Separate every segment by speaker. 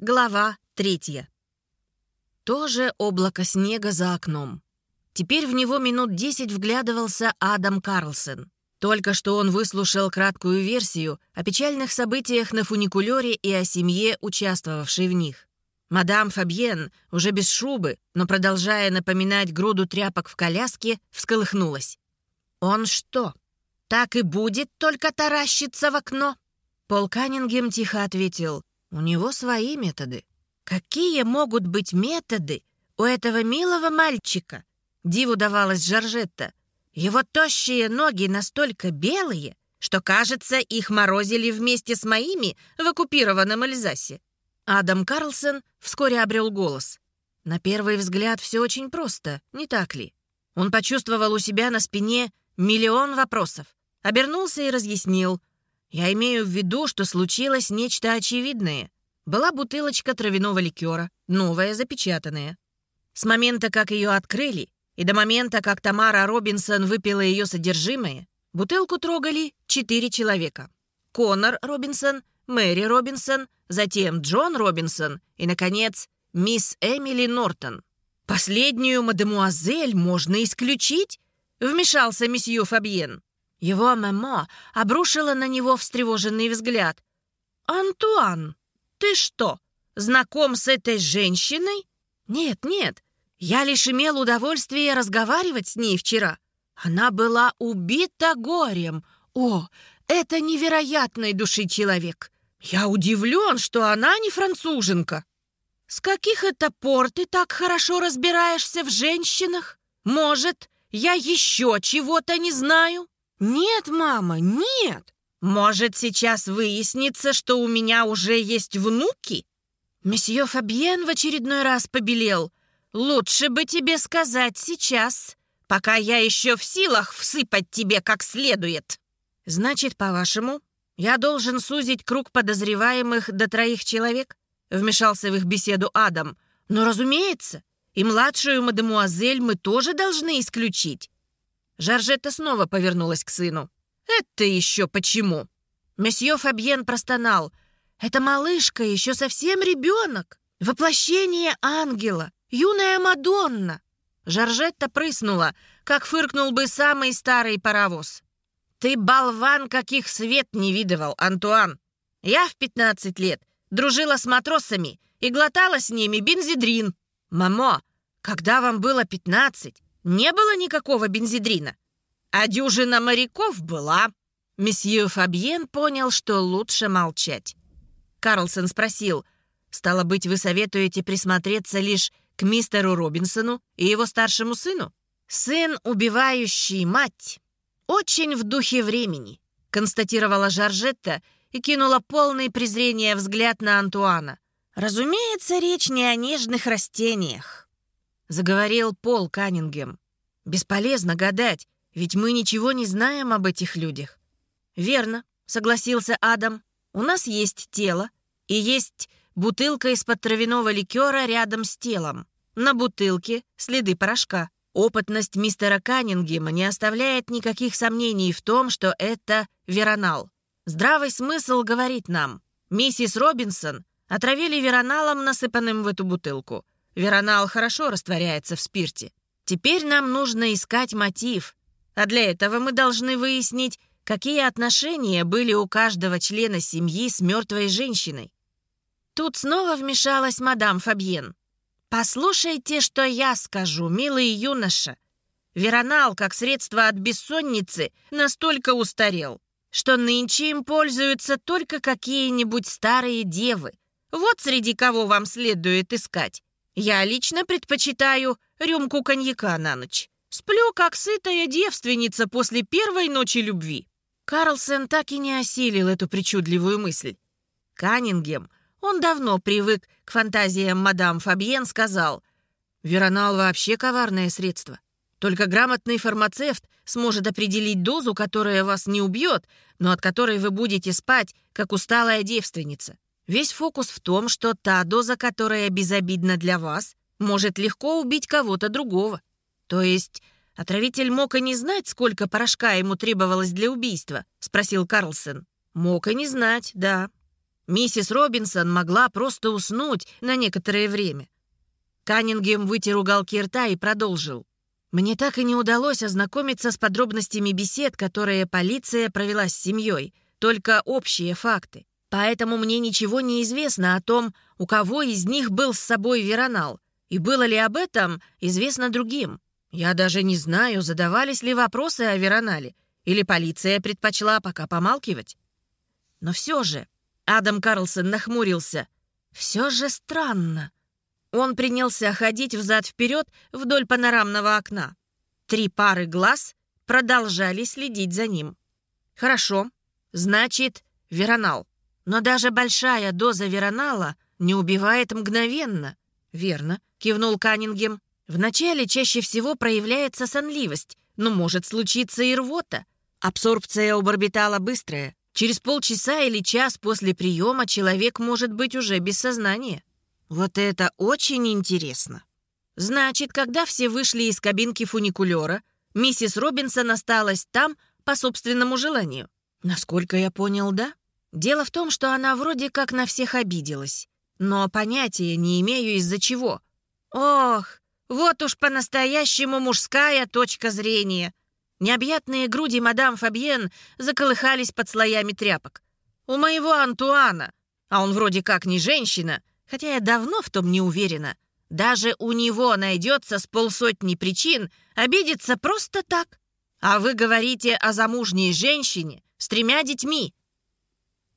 Speaker 1: Глава третья. Тоже облако снега за окном. Теперь в него минут десять вглядывался Адам Карлсон. Только что он выслушал краткую версию о печальных событиях на фуникулере и о семье, участвовавшей в них. Мадам Фабьен, уже без шубы, но продолжая напоминать груду тряпок в коляске, всколыхнулась. «Он что, так и будет только таращиться в окно?» Пол Каннингем тихо ответил. «У него свои методы». «Какие могут быть методы у этого милого мальчика?» Диву давалась Жоржетта. Его тощие ноги настолько белые, что, кажется, их морозили вместе с моими в оккупированном Эльзасе. Адам Карлсон вскоре обрел голос. На первый взгляд все очень просто, не так ли? Он почувствовал у себя на спине миллион вопросов, обернулся и разъяснил. Я имею в виду, что случилось нечто очевидное. Была бутылочка травяного ликера, новая, запечатанная. С момента, как ее открыли, и до момента, как Тамара Робинсон выпила ее содержимое, бутылку трогали четыре человека. Конор Робинсон, Мэри Робинсон, затем Джон Робинсон и, наконец, мисс Эмили Нортон. «Последнюю мадемуазель можно исключить?» — вмешался месье Фабьен. Его мама обрушила на него встревоженный взгляд. «Антуан, ты что, знаком с этой женщиной?» «Нет, нет, я лишь имел удовольствие разговаривать с ней вчера. Она была убита горем. О, это невероятной души человек. Я удивлен, что она не француженка. С каких это пор ты так хорошо разбираешься в женщинах? Может, я еще чего-то не знаю? Нет, мама, нет. Может, сейчас выяснится, что у меня уже есть внуки? Месье Фабьен в очередной раз побелел. Лучше бы тебе сказать сейчас, пока я еще в силах всыпать тебе как следует. Значит, по-вашему, я должен сузить круг подозреваемых до троих человек? Вмешался в их беседу Адам. Но, разумеется, и младшую мадемуазель мы тоже должны исключить. Жоржетта снова повернулась к сыну. «Это еще почему?» Месье Фабьен простонал. «Эта малышка еще совсем ребенок. Воплощение ангела. Юная Мадонна!» Жоржетта прыснула, как фыркнул бы самый старый паровоз. «Ты болван, каких свет не видывал, Антуан! Я в 15 лет дружила с матросами и глотала с ними бензидрин. Мамо, когда вам было 15, не было никакого бензидрина, а дюжина моряков была». Месье Фабьен понял, что лучше молчать. Карлсон спросил, «Стало быть, вы советуете присмотреться лишь к мистеру Робинсону и его старшему сыну. Сын, убивающий мать, очень в духе времени, констатировала Жоржетта и кинула полный презрения взгляд на Антуана. Разумеется, речь не о нежных растениях. Заговорил Пол Каннингем. Бесполезно гадать, ведь мы ничего не знаем об этих людях. Верно, согласился Адам. У нас есть тело и есть Бутылка из-под травяного ликера рядом с телом. На бутылке следы порошка. Опытность мистера Каннингема не оставляет никаких сомнений в том, что это веронал. Здравый смысл говорит нам. Миссис Робинсон отравили вероналом, насыпанным в эту бутылку. Веронал хорошо растворяется в спирте. Теперь нам нужно искать мотив. А для этого мы должны выяснить, какие отношения были у каждого члена семьи с мертвой женщиной. Тут снова вмешалась мадам Фабьен. «Послушайте, что я скажу, милый юноша. Веронал, как средство от бессонницы, настолько устарел, что нынче им пользуются только какие-нибудь старые девы. Вот среди кого вам следует искать. Я лично предпочитаю рюмку коньяка на ночь. Сплю, как сытая девственница после первой ночи любви». Карлсон так и не осилил эту причудливую мысль. Каннингем он давно привык к фантазиям мадам Фабьен, сказал, «Веронал вообще коварное средство. Только грамотный фармацевт сможет определить дозу, которая вас не убьет, но от которой вы будете спать, как усталая девственница. Весь фокус в том, что та доза, которая безобидна для вас, может легко убить кого-то другого. То есть отравитель мог и не знать, сколько порошка ему требовалось для убийства?» — спросил Карлсон. «Мог и не знать, да. Миссис Робинсон могла просто уснуть на некоторое время. Каннингем вытер уголки рта и продолжил. Мне так и не удалось ознакомиться с подробностями бесед, которые полиция провела с семьей, только общие факты. Поэтому мне ничего не известно о том, у кого из них был с собой веронал, и было ли об этом известно другим. Я даже не знаю, задавались ли вопросы о веронале, или полиция предпочла пока помалкивать. Но все же, Адам Карлсон нахмурился, все же странно. Он принялся ходить взад-вперед вдоль панорамного окна. Три пары глаз продолжали следить за ним. «Хорошо, значит, веронал. Но даже большая доза веронала не убивает мгновенно». «Верно», — кивнул Каннингем. «Вначале чаще всего проявляется сонливость, но может случиться и рвота. Абсорбция у барбитала быстрая. Через полчаса или час после приема человек может быть уже без сознания. Вот это очень интересно. Значит, когда все вышли из кабинки фуникулера, миссис Робинсон осталась там по собственному желанию. Насколько я понял, да? Дело в том, что она вроде как на всех обиделась. Но понятия не имею из-за чего. Ох, вот уж по-настоящему мужская точка зрения. Необъятные груди мадам Фабьен заколыхались под слоями тряпок. У моего Антуана, а он вроде как не женщина, Хотя я давно в том не уверена. Даже у него найдется с полсотни причин обидеться просто так. А вы говорите о замужней женщине с тремя детьми.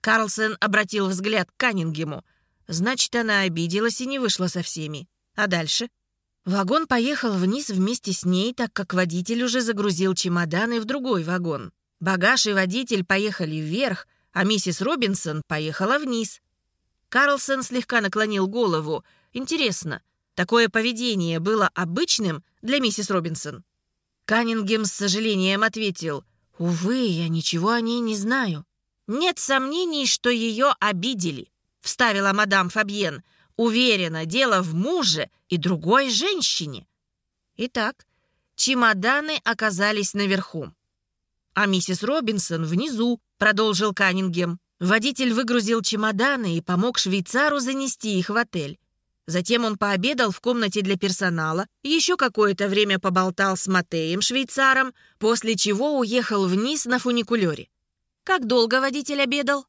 Speaker 1: Карлсон обратил взгляд к Каннингему. Значит, она обиделась и не вышла со всеми. А дальше? Вагон поехал вниз вместе с ней, так как водитель уже загрузил чемоданы в другой вагон. Багаж и водитель поехали вверх, а миссис Робинсон поехала вниз. Карлсон слегка наклонил голову. «Интересно, такое поведение было обычным для миссис Робинсон?» Каннингем с сожалением ответил. «Увы, я ничего о ней не знаю». «Нет сомнений, что ее обидели», — вставила мадам Фабьен. «Уверена, дело в муже и другой женщине». Итак, чемоданы оказались наверху. «А миссис Робинсон внизу», — продолжил Каннингем. Водитель выгрузил чемоданы и помог швейцару занести их в отель. Затем он пообедал в комнате для персонала, еще какое-то время поболтал с Матеем, швейцаром, после чего уехал вниз на фуникулере. Как долго водитель обедал?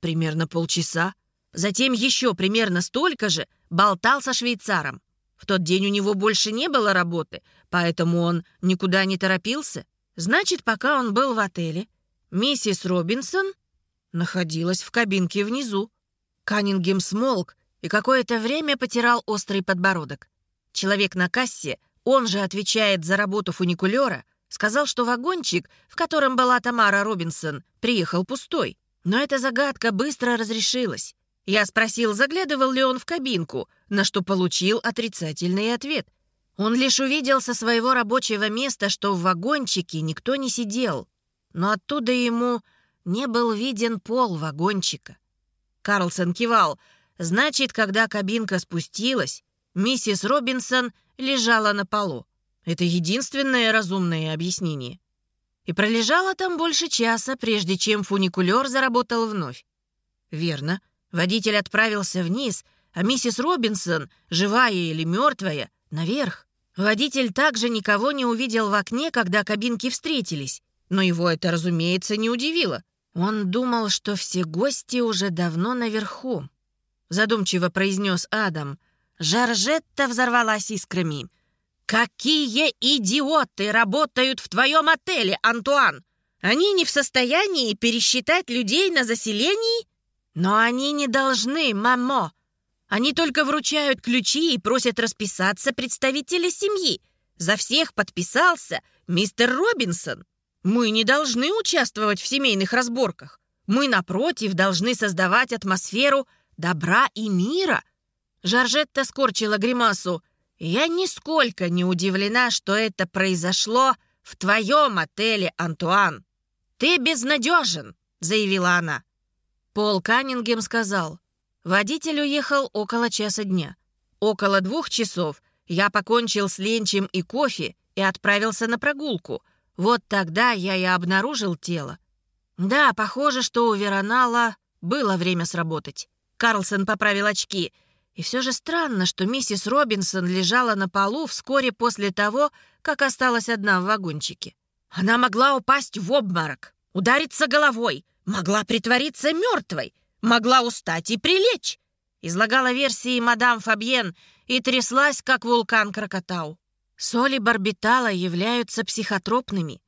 Speaker 1: Примерно полчаса. Затем еще примерно столько же болтал со швейцаром. В тот день у него больше не было работы, поэтому он никуда не торопился. Значит, пока он был в отеле, миссис Робинсон находилась в кабинке внизу. Каннингем смолк и какое-то время потирал острый подбородок. Человек на кассе, он же отвечает за работу фуникулера, сказал, что вагончик, в котором была Тамара Робинсон, приехал пустой. Но эта загадка быстро разрешилась. Я спросил, заглядывал ли он в кабинку, на что получил отрицательный ответ. Он лишь увидел со своего рабочего места, что в вагончике никто не сидел. Но оттуда ему не был виден пол вагончика. Карлсон кивал. Значит, когда кабинка спустилась, миссис Робинсон лежала на полу. Это единственное разумное объяснение. И пролежала там больше часа, прежде чем фуникулер заработал вновь. Верно. Водитель отправился вниз, а миссис Робинсон, живая или мертвая, наверх. Водитель также никого не увидел в окне, когда кабинки встретились. Но его это, разумеется, не удивило. Он думал, что все гости уже давно наверху. Задумчиво произнес Адам. Жаржетта взорвалась искрами. «Какие идиоты работают в твоем отеле, Антуан! Они не в состоянии пересчитать людей на заселении? Но они не должны, мамо. Они только вручают ключи и просят расписаться представители семьи. За всех подписался мистер Робинсон. Мы не должны участвовать в семейных разборках. Мы, напротив, должны создавать атмосферу добра и мира. Жоржетта скорчила гримасу. Я нисколько не удивлена, что это произошло в твоем отеле, Антуан. Ты безнадежен, заявила она. Пол Каннингем сказал. Водитель уехал около часа дня. Около двух часов я покончил с ленчем и кофе и отправился на прогулку — вот тогда я и обнаружил тело. Да, похоже, что у Веронала было время сработать. Карлсон поправил очки. И все же странно, что миссис Робинсон лежала на полу вскоре после того, как осталась одна в вагончике. Она могла упасть в обморок, удариться головой, могла притвориться мертвой, могла устать и прилечь. Излагала версии мадам Фабьен и тряслась, как вулкан Крокотау. Соли барбитала являются психотропными.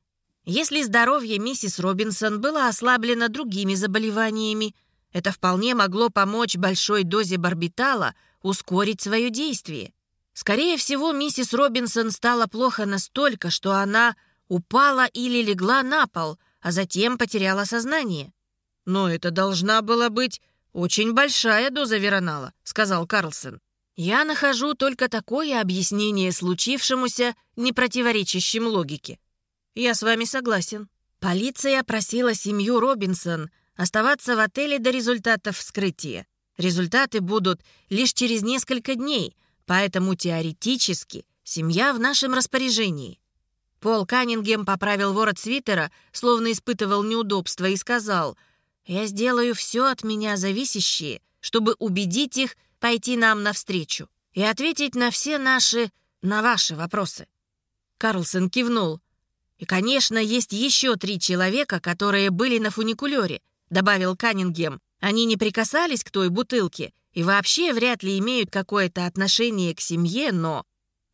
Speaker 1: Если здоровье миссис Робинсон было ослаблено другими заболеваниями, это вполне могло помочь большой дозе барбитала ускорить свое действие. Скорее всего, миссис Робинсон стало плохо настолько, что она упала или легла на пол, а затем потеряла сознание. «Но это должна была быть очень большая доза веронала», — сказал Карлсон. «Я нахожу только такое объяснение случившемуся, не противоречащим логике. Я с вами согласен. Полиция просила семью Робинсон оставаться в отеле до результатов вскрытия. Результаты будут лишь через несколько дней, поэтому теоретически семья в нашем распоряжении. Пол Каннингем поправил ворот свитера, словно испытывал неудобство, и сказал, «Я сделаю все от меня зависящее, чтобы убедить их пойти нам навстречу и ответить на все наши, на ваши вопросы». Карлсон кивнул. «И, конечно, есть еще три человека, которые были на фуникулере», добавил Каннингем. «Они не прикасались к той бутылке и вообще вряд ли имеют какое-то отношение к семье, но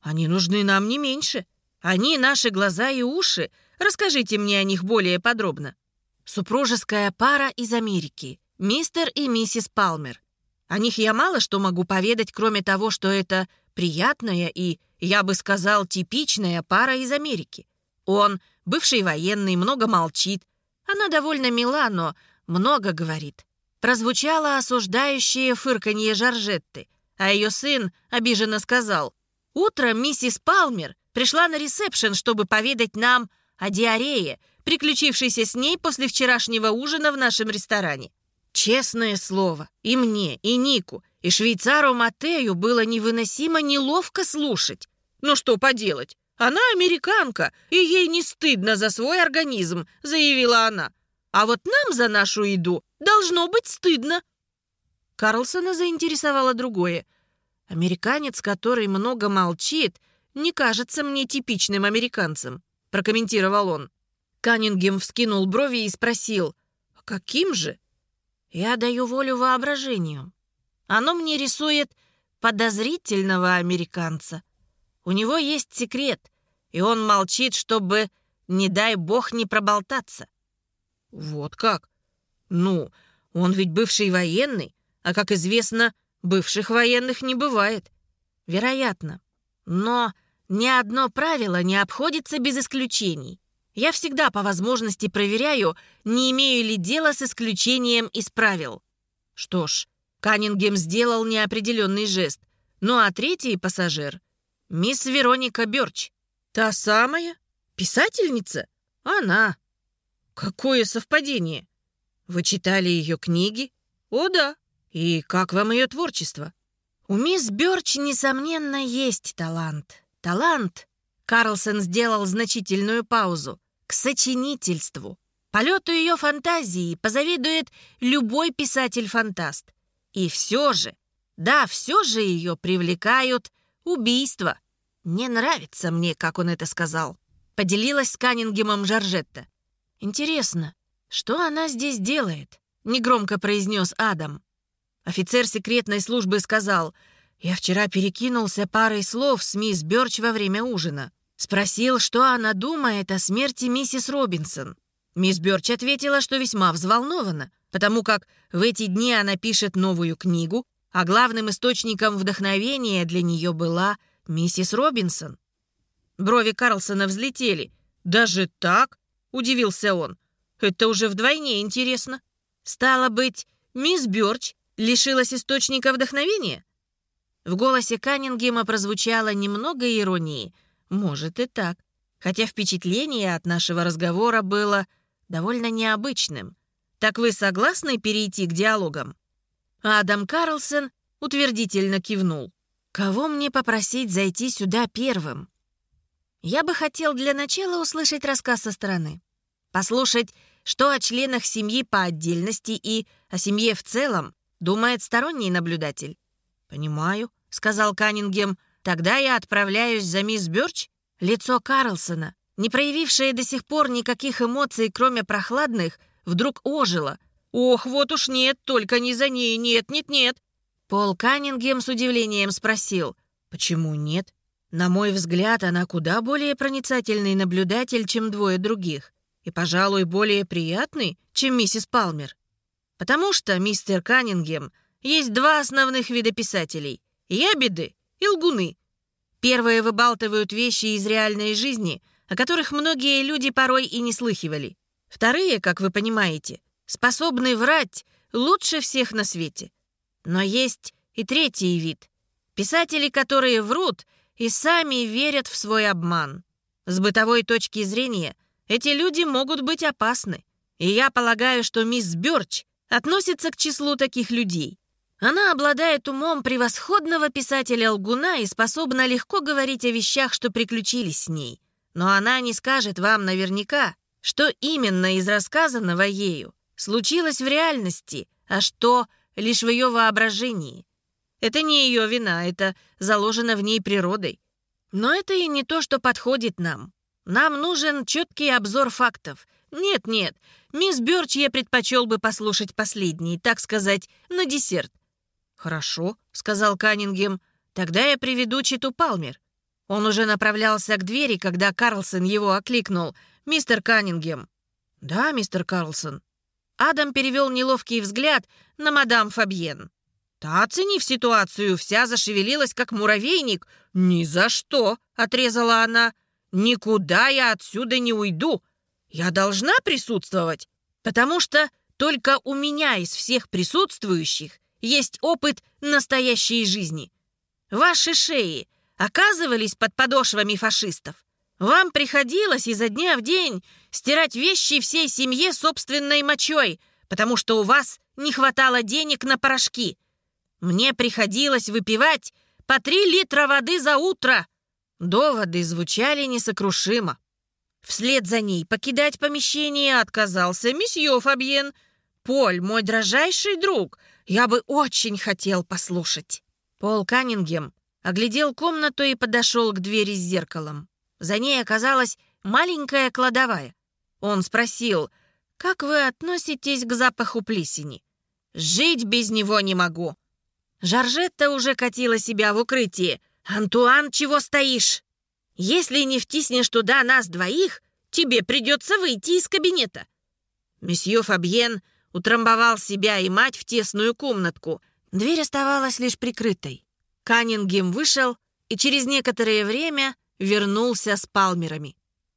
Speaker 1: они нужны нам не меньше». Они наши глаза и уши. Расскажите мне о них более подробно. Супружеская пара из Америки. Мистер и миссис Палмер. О них я мало что могу поведать, кроме того, что это приятная и, я бы сказал, типичная пара из Америки. Он, бывший военный, много молчит. Она довольно мила, но много говорит. Прозвучало осуждающее фырканье Жоржетты, а ее сын обиженно сказал, «Утром миссис Палмер Пришла на ресепшн, чтобы поведать нам о диарее, приключившейся с ней после вчерашнего ужина в нашем ресторане. Честное слово, и мне, и Нику, и швейцару Матею было невыносимо неловко слушать. Ну что поделать, она американка, и ей не стыдно за свой организм, заявила она. А вот нам за нашу еду должно быть стыдно. Карлсона заинтересовало другое. Американец, который много молчит, не кажется мне типичным американцем», — прокомментировал он. Каннингем вскинул брови и спросил, «А «Каким же?» «Я даю волю воображению. Оно мне рисует подозрительного американца. У него есть секрет, и он молчит, чтобы, не дай бог, не проболтаться». «Вот как? Ну, он ведь бывший военный, а, как известно, бывших военных не бывает. Вероятно. Но ни одно правило не обходится без исключений. Я всегда по возможности проверяю, не имею ли дела с исключением из правил. Что ж, Каннингем сделал неопределенный жест. Ну а третий пассажир — мисс Вероника Бёрч. Та самая? Писательница? Она. Какое совпадение? Вы читали ее книги? О да. И как вам ее творчество? У мисс Бёрч, несомненно, есть талант. Талант. Карлсон сделал значительную паузу. К сочинительству. Полету ее фантазии позавидует любой писатель-фантаст. И все же, да, все же ее привлекают убийства. Не нравится мне, как он это сказал. Поделилась с Каннингемом Жоржетта. Интересно, что она здесь делает? Негромко произнес Адам. Офицер секретной службы сказал — я вчера перекинулся парой слов с мисс Бёрч во время ужина. Спросил, что она думает о смерти миссис Робинсон. Мисс Бёрч ответила, что весьма взволнована, потому как в эти дни она пишет новую книгу, а главным источником вдохновения для нее была миссис Робинсон. Брови Карлсона взлетели. «Даже так?» — удивился он. «Это уже вдвойне интересно. Стало быть, мисс Бёрч лишилась источника вдохновения?» В голосе Каннингема прозвучало немного иронии. Может и так. Хотя впечатление от нашего разговора было довольно необычным. Так вы согласны перейти к диалогам? Адам Карлсон утвердительно кивнул. Кого мне попросить зайти сюда первым? Я бы хотел для начала услышать рассказ со стороны. Послушать, что о членах семьи по отдельности и о семье в целом думает сторонний наблюдатель. «Понимаю», — сказал Каннингем. «Тогда я отправляюсь за мисс Бёрч». Лицо Карлсона, не проявившее до сих пор никаких эмоций, кроме прохладных, вдруг ожило. «Ох, вот уж нет, только не за ней, нет, нет, нет». Пол Каннингем с удивлением спросил. «Почему нет? На мой взгляд, она куда более проницательный наблюдатель, чем двое других. И, пожалуй, более приятный, чем миссис Палмер. Потому что, мистер Каннингем, есть два основных вида писателей — ябеды и лгуны. Первые выбалтывают вещи из реальной жизни, о которых многие люди порой и не слыхивали. Вторые, как вы понимаете, способны врать лучше всех на свете. Но есть и третий вид. Писатели, которые врут и сами верят в свой обман. С бытовой точки зрения эти люди могут быть опасны. И я полагаю, что мисс Бёрч относится к числу таких людей. Она обладает умом превосходного писателя-лгуна и способна легко говорить о вещах, что приключились с ней. Но она не скажет вам наверняка, что именно из рассказанного ею случилось в реальности, а что лишь в ее воображении. Это не ее вина, это заложено в ней природой. Но это и не то, что подходит нам. Нам нужен четкий обзор фактов. Нет-нет, мисс Бёрч я предпочел бы послушать последний, так сказать, на десерт. «Хорошо», — сказал Каннингем. «Тогда я приведу Читу Палмер». Он уже направлялся к двери, когда Карлсон его окликнул. «Мистер Каннингем». «Да, мистер Карлсон». Адам перевел неловкий взгляд на мадам Фабьен. Та, оценив ситуацию, вся зашевелилась, как муравейник. «Ни за что!» — отрезала она. «Никуда я отсюда не уйду. Я должна присутствовать, потому что только у меня из всех присутствующих есть опыт настоящей жизни. Ваши шеи оказывались под подошвами фашистов. Вам приходилось изо дня в день стирать вещи всей семье собственной мочой, потому что у вас не хватало денег на порошки. Мне приходилось выпивать по три литра воды за утро. Доводы звучали несокрушимо. Вслед за ней покидать помещение отказался месье Фабьен. «Поль, мой дрожайший друг, я бы очень хотел послушать». Пол Каннингем оглядел комнату и подошел к двери с зеркалом. За ней оказалась маленькая кладовая. Он спросил, «Как вы относитесь к запаху плесени?» «Жить без него не могу». Жоржетта уже катила себя в укрытие. «Антуан, чего стоишь? Если не втиснешь туда нас двоих, тебе придется выйти из кабинета». Месье Фабьен утрамбовал себя и мать в тесную комнатку. Дверь оставалась лишь прикрытой. Каннингем вышел и через некоторое время вернулся с палмерами.